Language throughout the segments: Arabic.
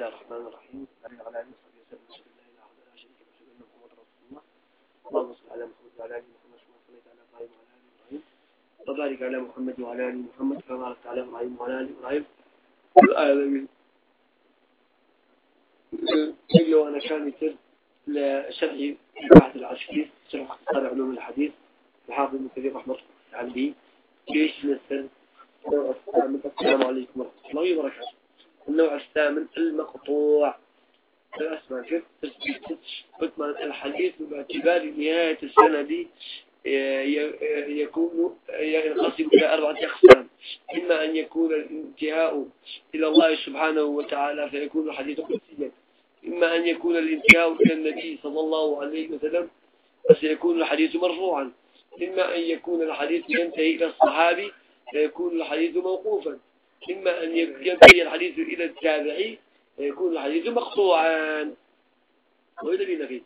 الله الرحمن الرحيم. على آله وصحبه وسلم أشهد أن لا إله إلا الله شريك له أشهد أن محمدا رسول الله اللهم صل على محمد وعلى آل محمد كما صليت على إبراهيم وعلى آل إبراهيم. وبارك على محمد وعلى آل محمد كما باركت على إبراهيم وعلى آل إبراهيم. في العالمين لو أنا كان يتر لشرح بحث العشقي المقطوع الأسماء كيف قلت الحديث باعتبار نهاية السند يكون ينقسم إلى أربعة أقسام. إما أن يكون الانتهاء إلى الله سبحانه وتعالى فيكون الحديث قدسيا. إما أن يكون الانتهاء إلى النبي صلى الله عليه وسلم فسيكون الحديث مرفوعا. إما أن يكون الحديث ينتهي إلى الصحابي فيكون الحديث موقوفا. إما أن ينتهي الحديث إلى التابعي فيكون الحديث مقطوعا وإذا بنا فيه.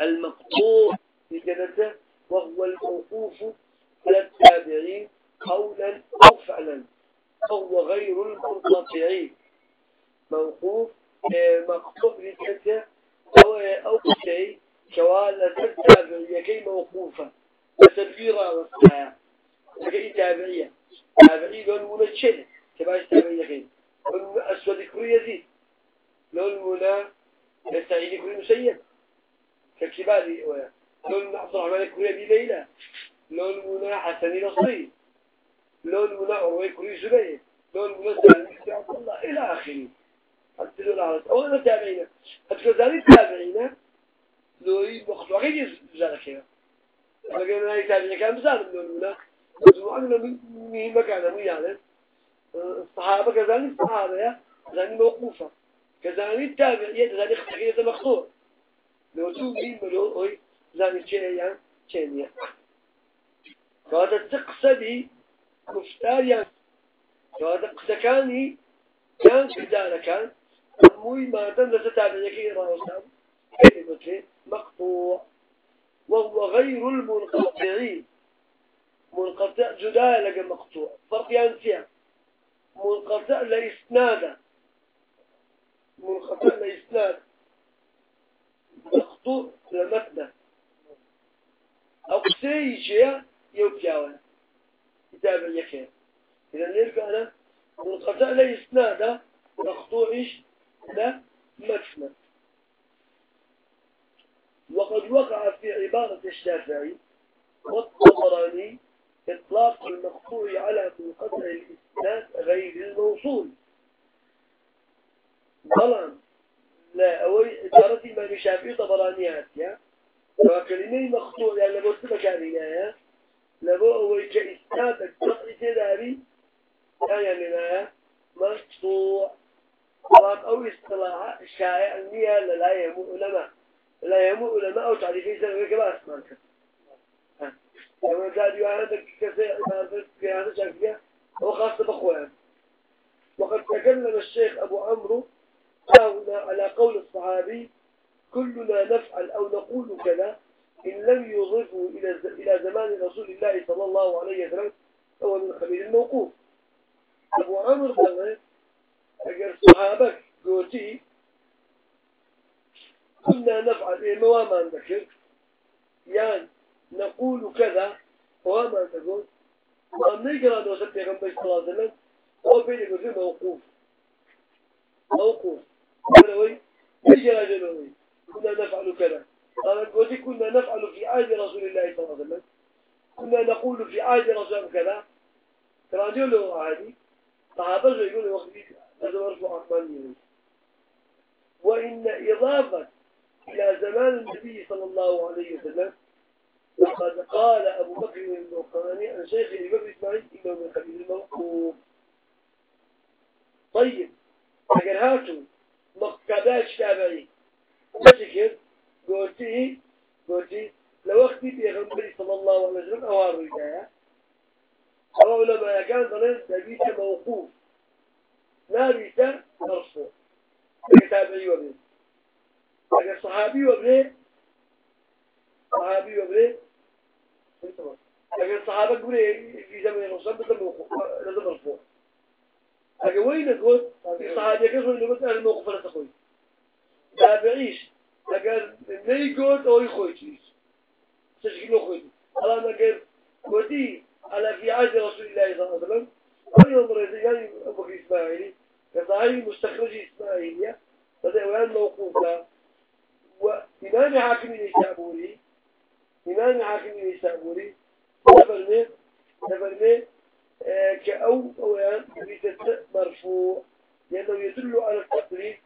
المقطوع بجنته وهو الموقوف على التابعين قولا أو فعلا. فهو غير المنقطع موقوف مقطوع بجنته أو أو شيء شوالة التابعية كي موقوفة. وتدبيرها والساعة وكي تابعية. تابعي لون منشد تباش تابعية كي لون أسود كري يزيد لون منا سعيد كري مسيب كالكبالي لون عبد الرحمن كري أبي ليلى. لون منا حسني نصري عروي كري زبير لون منا سعيد عبد الله. إلى آخره. أبتدوا لها أولا تابعينا. أبتدوا ذلك تابعينا. لوي مخطوع غير ذلك فقالنا هاي تابعين كان بزان من الأولى وزوعنا مهم مكانه يعني الصحابة كذلك الصحابة كذلك موقوفة. كذلك التابعية كذلك اختقية مخطوع لو تو مين ملو اوي زاني شيء شيء فهذا تقصدي مفتار يعني فهذا قسكاني كان في ذلك كان أموي ما دام لستابعيك إيرا وسام كلمة مقطوع وهو غير المنقطعين منقطع جدا لك مقطوع فرق ينسيع منقطع لإسناد منقطع لإسناد مقطوع لمتنة أو سي شيء يوبياوه كتاب يكين إذا نرجع أنا منقطع لإسناد مقطوع إيش؟ لا متنة وقد وقع في عبارة الشافعي والطبراني إطلاق المقطوع على منقطع الإسناد غير الموصول. ظلام لا أوي عبارة ما الشافعي طبرانيات يا وكلمة مقطوع يعني لابد مكانية لابد أوي كإسناد القطع تداري يعني لنا مقطوع طبعا أو اصطلاح شائع النية لا يهمه علماء لا يهمه علماء أو تعريفين سنة كما أسمانك لما قال يوهدك كثير في هذا شكله هو خاصة بأخوان وقد تكلم الشيخ أبو عمرو هنا على قول الصحابي كلنا نفعل أو نقول كذا إن لم يضيفه إلى زمان رسول الله صلى الله عليه وسلم هو من خبير الموقوف. أبو عمرو قال أجر صحابك قوتي كنا نفعل إيه ما ذكر يعني نقول كذا وما تقول وأن نقرأ نوسط بيغمبر صلى الله عليه وسلم هو بين موقوف. موقوف. ولوي يجرى جنوي كنا نفعل كذا. قال قلت كنا نفعل في عهد رسول الله صلى الله عليه وسلم كنا نقول في عهد رسول الله كذا. تراجع له عادي. صحابة يقول وقت هذا مرفوع عثمان وإن إضافة إلى زمان النبي صلى الله عليه وسلم لقد قال أبو بكر الموقاني عن شيخ بكر إسماعيل من خليل الموقوف. طيب أجل هاتوا مقاباش تابعي. بشكل قلتي قلتي لو أختي بيغنبري صلى الله عليه وسلم أوار رجايا أو لما كان ظلين تبيت موقوف نابيت مرفوع تابعي وبيه أجل صحابي وبيه صحابي وبري لكن الصحابة قولي في زمن الرسول بدل لازم مرفوع لكن وين تقول في صحابي إنه بس أهل الموقف تخوي تابعيش أجر نيجود أو يخويتيش تشكيل خويتي ألا نجر ودي على في عهد رسول الله صلى الله عليه وسلم أيضا يعني أبو إسماعيلي كظاهر مستخرج إسماعيلية وين موقوفة وإمام حاكم النسابوري إمام حاكم النسابوري نفرمي نفرمي كأو أوان مرفوع لأنه يدل على التقليد